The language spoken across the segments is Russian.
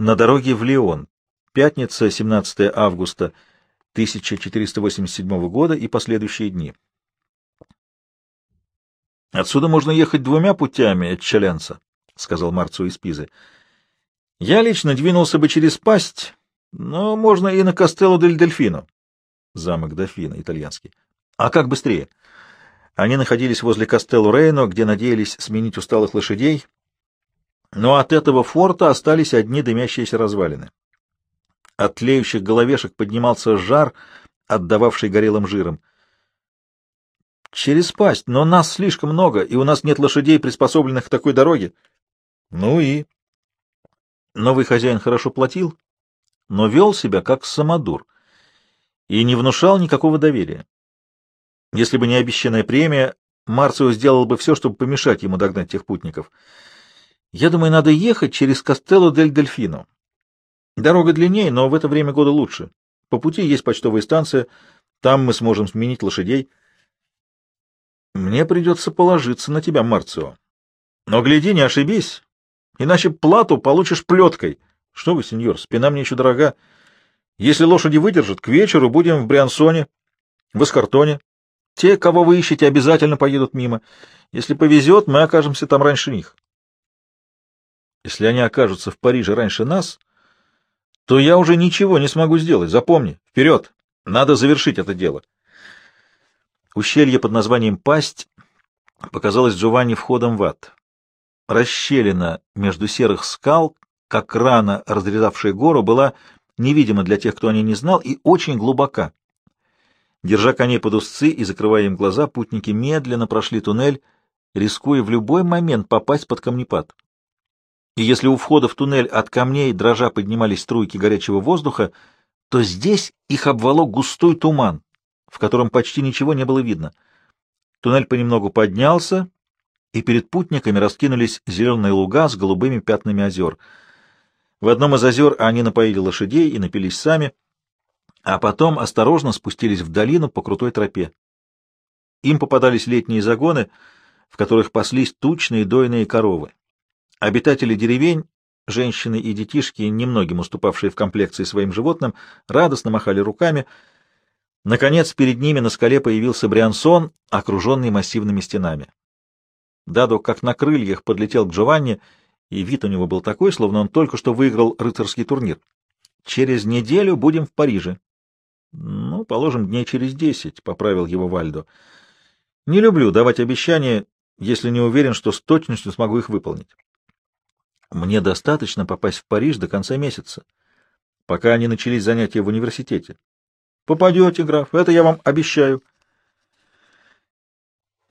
На дороге в Лион. Пятница, 17 августа 1487 года и последующие дни. «Отсюда можно ехать двумя путями, Эччеленца», — сказал Марцу из Пизы. «Я лично двинулся бы через пасть, но можно и на Кастелло дель Дельфино». Замок Дофина, итальянский. «А как быстрее?» Они находились возле Кастелло Рейно, где надеялись сменить усталых лошадей, но от этого форта остались одни дымящиеся развалины. От тлеющих головешек поднимался жар, отдававший горелым жиром. Через пасть, но нас слишком много, и у нас нет лошадей, приспособленных к такой дороге. Ну и... Новый хозяин хорошо платил, но вел себя как самодур и не внушал никакого доверия. Если бы не обещанная премия, Марцио сделал бы все, чтобы помешать ему догнать тех путников. Я думаю, надо ехать через Кастелло дель Дельфино. Дорога длиннее, но в это время года лучше. По пути есть почтовая станция, там мы сможем сменить лошадей. Мне придется положиться на тебя, Марцио. Но гляди, не ошибись, иначе плату получишь плеткой. Что вы, сеньор, спина мне еще дорога. Если лошади выдержат, к вечеру будем в Бриансоне, в Эскартоне. Те, кого вы ищете, обязательно поедут мимо. Если повезет, мы окажемся там раньше них. Если они окажутся в Париже раньше нас, то я уже ничего не смогу сделать. Запомни, вперед! Надо завершить это дело. Ущелье под названием Пасть показалось Джованни входом в ад. Расщелина между серых скал, как рана, разрезавшая гору, была невидима для тех, кто о ней не знал, и очень глубока. Держа коней под узцы и закрывая им глаза, путники медленно прошли туннель, рискуя в любой момент попасть под камнепад и если у входа в туннель от камней дрожа поднимались струйки горячего воздуха, то здесь их обволок густой туман, в котором почти ничего не было видно. Туннель понемногу поднялся, и перед путниками раскинулись зеленые луга с голубыми пятнами озер. В одном из озер они напоили лошадей и напились сами, а потом осторожно спустились в долину по крутой тропе. Им попадались летние загоны, в которых паслись тучные дойные коровы. Обитатели деревень, женщины и детишки, немногим уступавшие в комплекции своим животным, радостно махали руками. Наконец, перед ними на скале появился Бриансон, окруженный массивными стенами. Дадо, как на крыльях, подлетел к Джованни, и вид у него был такой, словно он только что выиграл рыцарский турнир. «Через неделю будем в Париже». «Ну, положим, дней через десять», — поправил его Вальдо. «Не люблю давать обещания, если не уверен, что с точностью смогу их выполнить». Мне достаточно попасть в Париж до конца месяца, пока не начались занятия в университете. Попадете, граф, это я вам обещаю.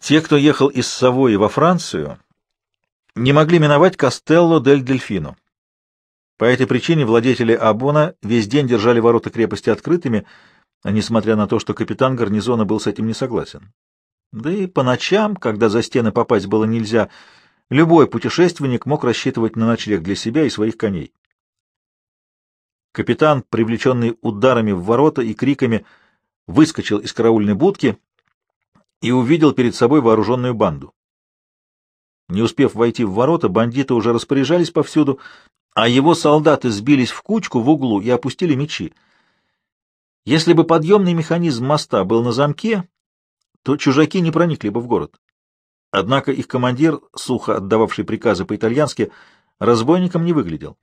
Те, кто ехал из Савои во Францию, не могли миновать Кастелло дель Дельфино. По этой причине владетели Абона весь день держали ворота крепости открытыми, несмотря на то, что капитан гарнизона был с этим не согласен. Да и по ночам, когда за стены попасть было нельзя, Любой путешественник мог рассчитывать на ночлег для себя и своих коней. Капитан, привлеченный ударами в ворота и криками, выскочил из караульной будки и увидел перед собой вооруженную банду. Не успев войти в ворота, бандиты уже распоряжались повсюду, а его солдаты сбились в кучку в углу и опустили мечи. Если бы подъемный механизм моста был на замке, то чужаки не проникли бы в город. Однако их командир, сухо отдававший приказы по-итальянски, разбойником не выглядел.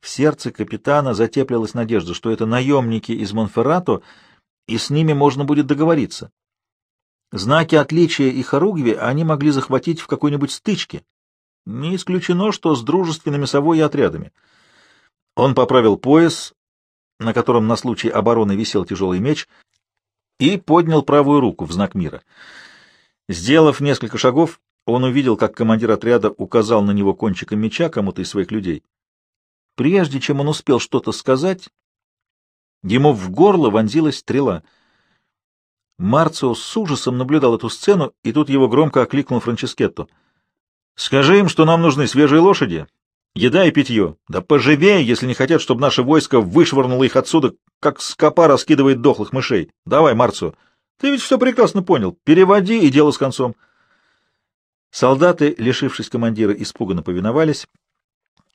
В сердце капитана затеплилась надежда, что это наемники из Монферрато, и с ними можно будет договориться. Знаки отличия и хоругви они могли захватить в какой-нибудь стычке. Не исключено, что с дружественными совой и отрядами. Он поправил пояс, на котором на случай обороны висел тяжелый меч, и поднял правую руку в знак мира — Сделав несколько шагов, он увидел, как командир отряда указал на него кончиком меча кому-то из своих людей. Прежде чем он успел что-то сказать, ему в горло вонзилась стрела. Марцио с ужасом наблюдал эту сцену, и тут его громко окликнул Франческетто. — Скажи им, что нам нужны свежие лошади, еда и питье. Да поживее, если не хотят, чтобы наше войско вышвырнуло их отсюда, как скопа раскидывает дохлых мышей. Давай, Марцио. Ты ведь все прекрасно понял. Переводи, и дело с концом. Солдаты, лишившись командира, испуганно повиновались.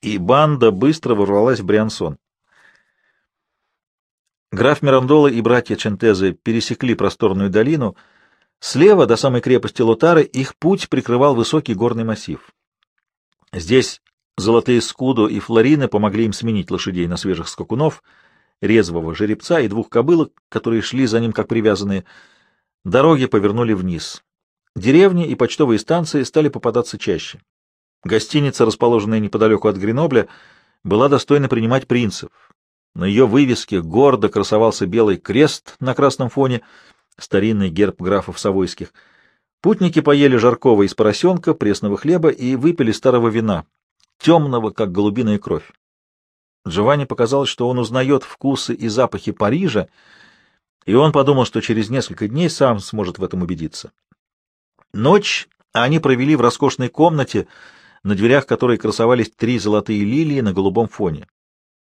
и банда быстро ворвалась в Бриансон. Граф Мирандола и братья Чентезе пересекли просторную долину. Слева, до самой крепости Лотары, их путь прикрывал высокий горный массив. Здесь золотые скуду и флорины помогли им сменить лошадей на свежих скакунов, резвого жеребца и двух кобылок, которые шли за ним как привязанные. Дороги повернули вниз. Деревни и почтовые станции стали попадаться чаще. Гостиница, расположенная неподалеку от Гренобля, была достойна принимать принцев. На ее вывеске гордо красовался белый крест на красном фоне, старинный герб графов Савойских. Путники поели жаркого из поросенка, пресного хлеба и выпили старого вина, темного, как голубиная кровь. Джованни показалось, что он узнает вкусы и запахи Парижа, и он подумал, что через несколько дней сам сможет в этом убедиться. Ночь они провели в роскошной комнате, на дверях которой красовались три золотые лилии на голубом фоне.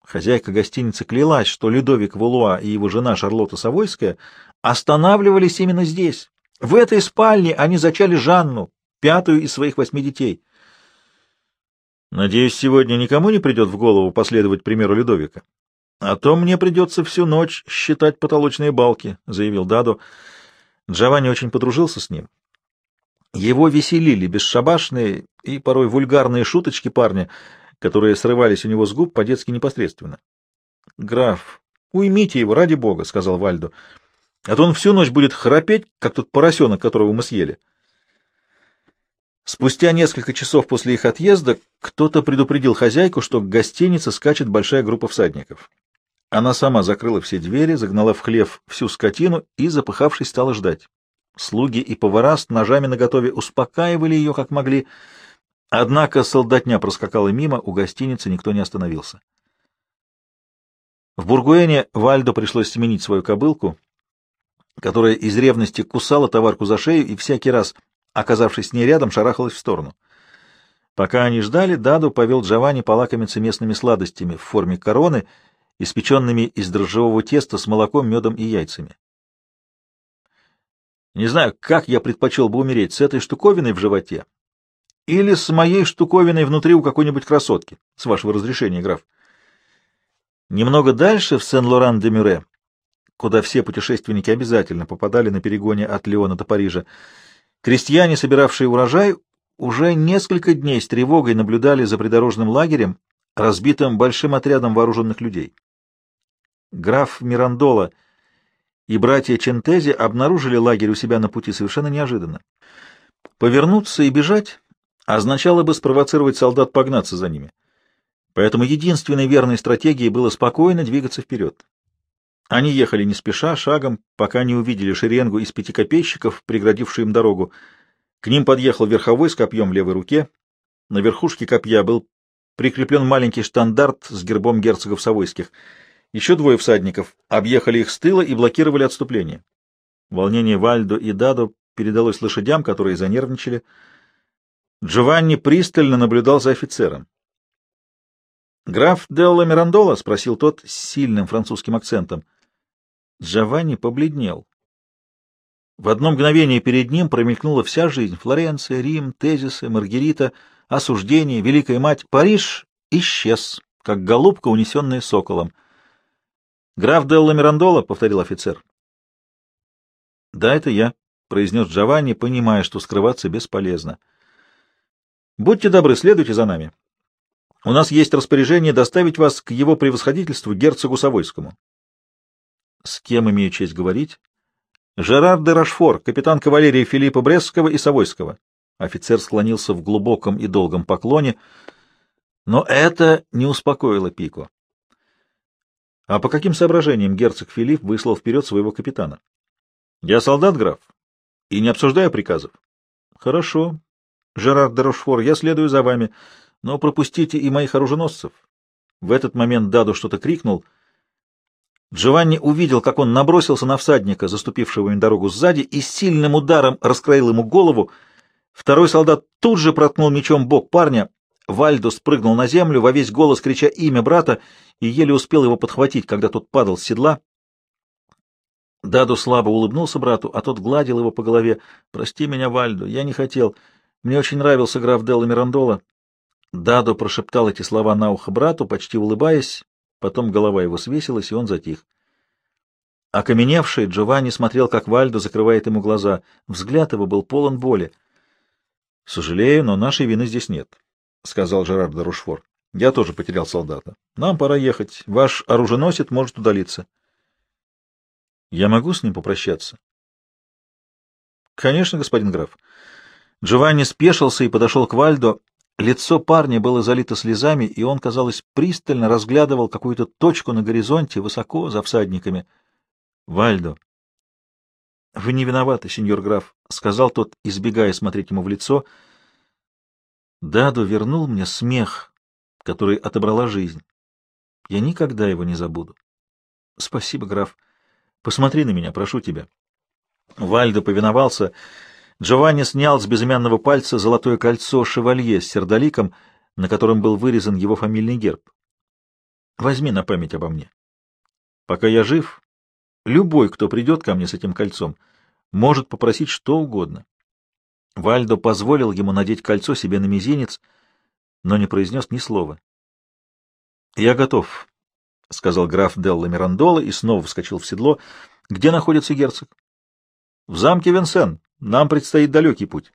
Хозяйка гостиницы клялась, что Людовик Вулуа и его жена Шарлотта Савойская останавливались именно здесь. В этой спальне они зачали Жанну, пятую из своих восьми детей. Надеюсь, сегодня никому не придет в голову последовать примеру Людовика. А то мне придется всю ночь считать потолочные балки, — заявил Дадо. Джованни очень подружился с ним. Его веселили бесшабашные и порой вульгарные шуточки парня, которые срывались у него с губ по-детски непосредственно. — Граф, уймите его, ради бога, — сказал Вальдо, — а то он всю ночь будет храпеть, как тот поросенок, которого мы съели. Спустя несколько часов после их отъезда кто-то предупредил хозяйку, что к гостинице скачет большая группа всадников. Она сама закрыла все двери, загнала в хлев всю скотину и, запыхавшись, стала ждать. Слуги и повара с ножами наготове успокаивали ее, как могли, однако солдатня проскакала мимо, у гостиницы никто не остановился. В Бургуэне Вальдо пришлось сменить свою кобылку, которая из ревности кусала товарку за шею и всякий раз, оказавшись с ней рядом, шарахалась в сторону. Пока они ждали, Даду повел Джованни полакомиться местными сладостями в форме короны, испеченными из дрожжевого теста с молоком, медом и яйцами. Не знаю, как я предпочел бы умереть, с этой штуковиной в животе или с моей штуковиной внутри у какой-нибудь красотки, с вашего разрешения, граф. Немного дальше, в Сен-Лоран-де-Мюре, куда все путешественники обязательно попадали на перегоне от Леона до Парижа, крестьяне, собиравшие урожай, уже несколько дней с тревогой наблюдали за придорожным лагерем, разбитым большим отрядом вооруженных людей. Граф Мирандола — и братья Чентези обнаружили лагерь у себя на пути совершенно неожиданно. Повернуться и бежать означало бы спровоцировать солдат погнаться за ними. Поэтому единственной верной стратегией было спокойно двигаться вперед. Они ехали не спеша, шагом, пока не увидели шеренгу из пяти копейщиков, преградившую им дорогу. К ним подъехал верховой с копьем в левой руке. На верхушке копья был прикреплен маленький штандарт с гербом герцогов Савойских — еще двое всадников объехали их с тыла и блокировали отступление. Волнение Вальдо и Дадо передалось лошадям, которые занервничали. Джованни пристально наблюдал за офицером. «Граф Делла Мирандола?» — спросил тот с сильным французским акцентом. Джованни побледнел. В одно мгновение перед ним промелькнула вся жизнь. Флоренция, Рим, тезисы, Маргарита, осуждение, Великая Мать. Париж исчез, как голубка, унесенная соколом. «Граф Делла Мирандола», — повторил офицер. «Да, это я», — произнес Джованни, понимая, что скрываться бесполезно. «Будьте добры, следуйте за нами. У нас есть распоряжение доставить вас к его превосходительству герцогу Савойскому». «С кем имею честь говорить?» «Жерар де Рашфор, капитан кавалерии Филиппа Брестского и Савойского». Офицер склонился в глубоком и долгом поклоне, но это не успокоило Пико. А по каким соображениям герцог Филипп выслал вперед своего капитана? Я солдат, граф, и не обсуждаю приказов. Хорошо. Жерар де Рошфор, я следую за вами, но пропустите и моих оруженосцев. В этот момент Даду что-то крикнул. Джованни увидел, как он набросился на всадника, заступившего им дорогу сзади, и сильным ударом раскроил ему голову. Второй солдат тут же проткнул мечом бок парня. Вальдо спрыгнул на землю, во весь голос крича имя брата, и еле успел его подхватить, когда тот падал с седла. Даду слабо улыбнулся брату, а тот гладил его по голове. «Прости меня, Вальдо, я не хотел. Мне очень нравился граф Делла Мирандола». Дадо прошептал эти слова на ухо брату, почти улыбаясь, потом голова его свесилась, и он затих. Окаменевший, Джованни смотрел, как Вальдо закрывает ему глаза. Взгляд его был полон боли. — Сожалею, но нашей вины здесь нет, — сказал Жерар де Рушфор. — Я тоже потерял солдата. Нам пора ехать. Ваш оруженосец может удалиться. — Я могу с ним попрощаться? — Конечно, господин граф. Джованни спешился и подошел к Вальдо. Лицо парня было залито слезами, и он, казалось, пристально разглядывал какую-то точку на горизонте, высоко, за всадниками. — Вальдо, — Вы не виноваты, сеньор граф, — сказал тот, избегая смотреть ему в лицо. Даду вернул мне смех, который отобрала жизнь. Я никогда его не забуду. — Спасибо, граф. Посмотри на меня, прошу тебя. Вальдо повиновался. Джованни снял с безымянного пальца золотое кольцо шевалье с сердоликом, на котором был вырезан его фамильный герб. Возьми на память обо мне. Пока я жив, Любой, кто придет ко мне с этим кольцом, может попросить что угодно. Вальдо позволил ему надеть кольцо себе на мизинец, но не произнес ни слова. — Я готов, — сказал граф Делла Мирандола и снова вскочил в седло. — Где находится герцог? — В замке Венсен. Нам предстоит далекий путь.